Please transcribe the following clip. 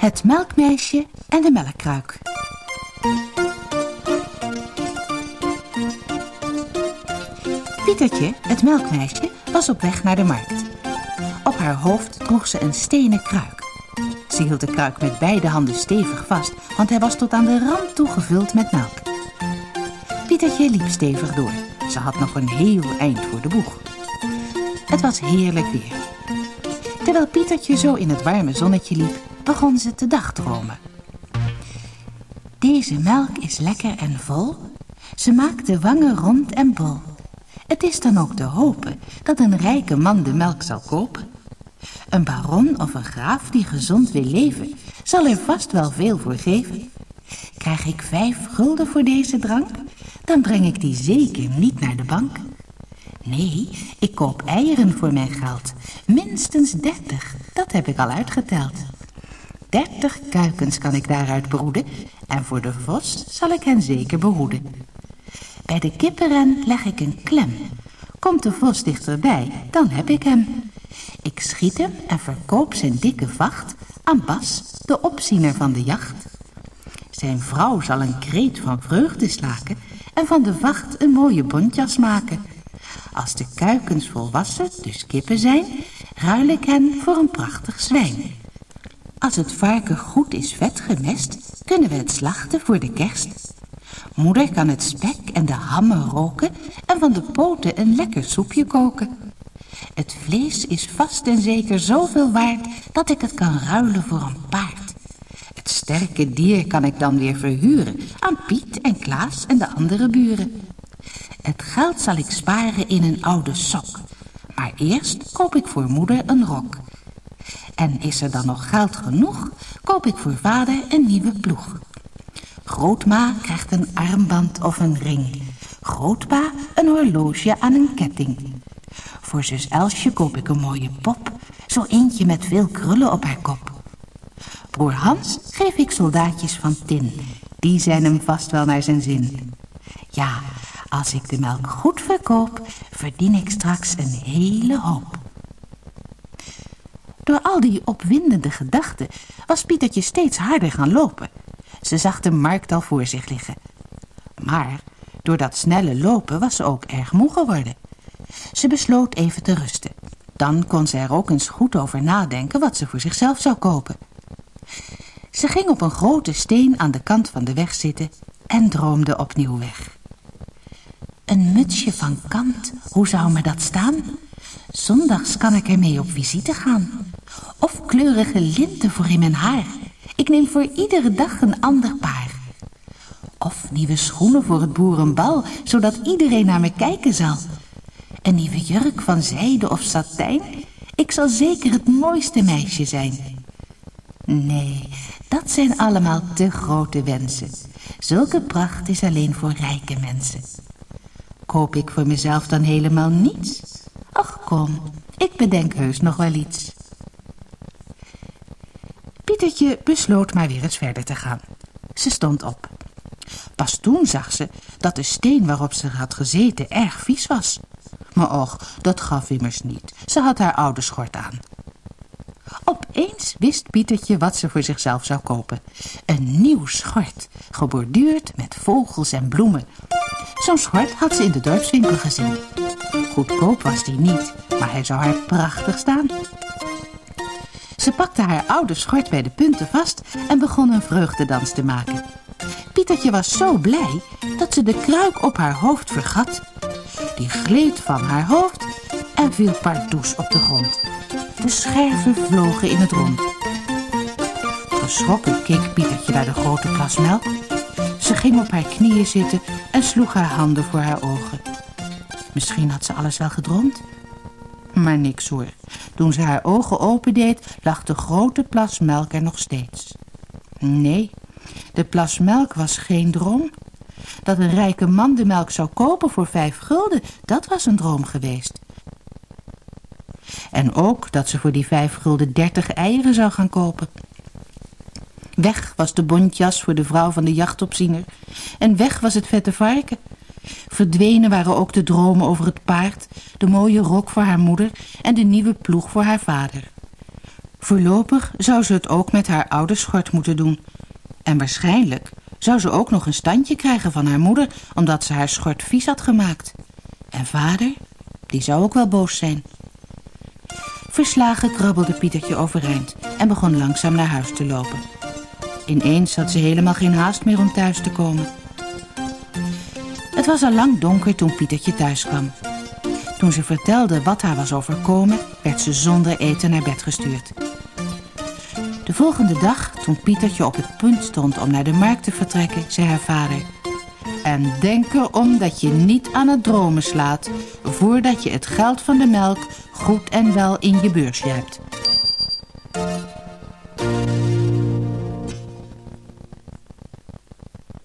Het melkmeisje en de melkkruik. Pietertje, het melkmeisje, was op weg naar de markt. Op haar hoofd droeg ze een stenen kruik. Ze hield de kruik met beide handen stevig vast, want hij was tot aan de rand toegevuld met melk. Pietertje liep stevig door. Ze had nog een heel eind voor de boeg. Het was heerlijk weer. Terwijl Pietertje zo in het warme zonnetje liep, begon ze te dagdromen. Deze melk is lekker en vol. Ze maakt de wangen rond en bol. Het is dan ook te hopen dat een rijke man de melk zal kopen. Een baron of een graaf die gezond wil leven, zal er vast wel veel voor geven. Krijg ik vijf gulden voor deze drank, dan breng ik die zeker niet naar de bank. Nee, ik koop eieren voor mijn geld. Minstens dertig, dat heb ik al uitgeteld. Dertig kuikens kan ik daaruit broeden en voor de vos zal ik hen zeker behoeden. Bij de kippenren leg ik een klem. Komt de vos dichterbij, dan heb ik hem. Ik schiet hem en verkoop zijn dikke vacht aan Bas, de opziener van de jacht. Zijn vrouw zal een kreet van vreugde slaken en van de vacht een mooie bontjas maken. Als de kuikens volwassen, dus kippen zijn, ruil ik hen voor een prachtig zwijn. Als het varken goed is vet gemest, kunnen we het slachten voor de kerst. Moeder kan het spek en de hammen roken en van de poten een lekker soepje koken. Het vlees is vast en zeker zoveel waard dat ik het kan ruilen voor een paard. Het sterke dier kan ik dan weer verhuren aan Piet en Klaas en de andere buren. Het geld zal ik sparen in een oude sok. Maar eerst koop ik voor moeder een rok. En is er dan nog geld genoeg, koop ik voor vader een nieuwe ploeg. Grootma krijgt een armband of een ring. Grootpa een horloge aan een ketting. Voor zus Elsje koop ik een mooie pop. Zo eentje met veel krullen op haar kop. Broer Hans geef ik soldaatjes van tin. Die zijn hem vast wel naar zijn zin. Ja, als ik de melk goed verkoop, verdien ik straks een hele hoop. Al die opwindende gedachten was Pietertje steeds harder gaan lopen. Ze zag de markt al voor zich liggen. Maar door dat snelle lopen was ze ook erg moe geworden. Ze besloot even te rusten. Dan kon ze er ook eens goed over nadenken wat ze voor zichzelf zou kopen. Ze ging op een grote steen aan de kant van de weg zitten en droomde opnieuw weg. Een mutsje van kant, hoe zou me dat staan? Zondags kan ik ermee op visite gaan. Of kleurige linten voor in mijn haar. Ik neem voor iedere dag een ander paar. Of nieuwe schoenen voor het boerenbal, zodat iedereen naar me kijken zal. Een nieuwe jurk van zijde of satijn. Ik zal zeker het mooiste meisje zijn. Nee, dat zijn allemaal te grote wensen. Zulke pracht is alleen voor rijke mensen. Koop ik voor mezelf dan helemaal niets? Ach kom, ik bedenk heus nog wel iets. Pietertje besloot maar weer eens verder te gaan. Ze stond op. Pas toen zag ze dat de steen waarop ze had gezeten erg vies was. Maar och, dat gaf immers niet. Ze had haar oude schort aan. Opeens wist Pietertje wat ze voor zichzelf zou kopen. Een nieuw schort, geborduurd met vogels en bloemen. Zo'n schort had ze in de dorpswinkel gezien. Goedkoop was die niet, maar hij zou haar prachtig staan. Ze pakte haar oude schort bij de punten vast en begon een vreugdedans te maken. Pietertje was zo blij dat ze de kruik op haar hoofd vergat. Die gleed van haar hoofd en viel pardoes op de grond. De scherven vlogen in het rond. Geschrokken keek Pietertje naar de grote plas melk. Ze ging op haar knieën zitten en sloeg haar handen voor haar ogen. Misschien had ze alles wel gedroomd. Maar niks hoor. Toen ze haar ogen opendeed, lag de grote plas melk er nog steeds. Nee, de plas melk was geen droom. Dat een rijke man de melk zou kopen voor vijf gulden, dat was een droom geweest. En ook dat ze voor die vijf gulden dertig eieren zou gaan kopen. Weg was de bontjas voor de vrouw van de jachtopziener. En weg was het vette varken. Verdwenen waren ook de dromen over het paard, de mooie rok voor haar moeder en de nieuwe ploeg voor haar vader. Voorlopig zou ze het ook met haar oude schort moeten doen. En waarschijnlijk zou ze ook nog een standje krijgen van haar moeder... omdat ze haar schort vies had gemaakt. En vader, die zou ook wel boos zijn. Verslagen krabbelde Pietertje overeind en begon langzaam naar huis te lopen. Ineens had ze helemaal geen haast meer om thuis te komen. Het was al lang donker toen Pietertje thuis kwam. Toen ze vertelde wat haar was overkomen, werd ze zonder eten naar bed gestuurd. De volgende dag, toen Pietertje op het punt stond om naar de markt te vertrekken, zei haar vader... En denk erom dat je niet aan het dromen slaat... voordat je het geld van de melk goed en wel in je beursje hebt.